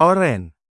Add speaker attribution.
Speaker 1: Oren.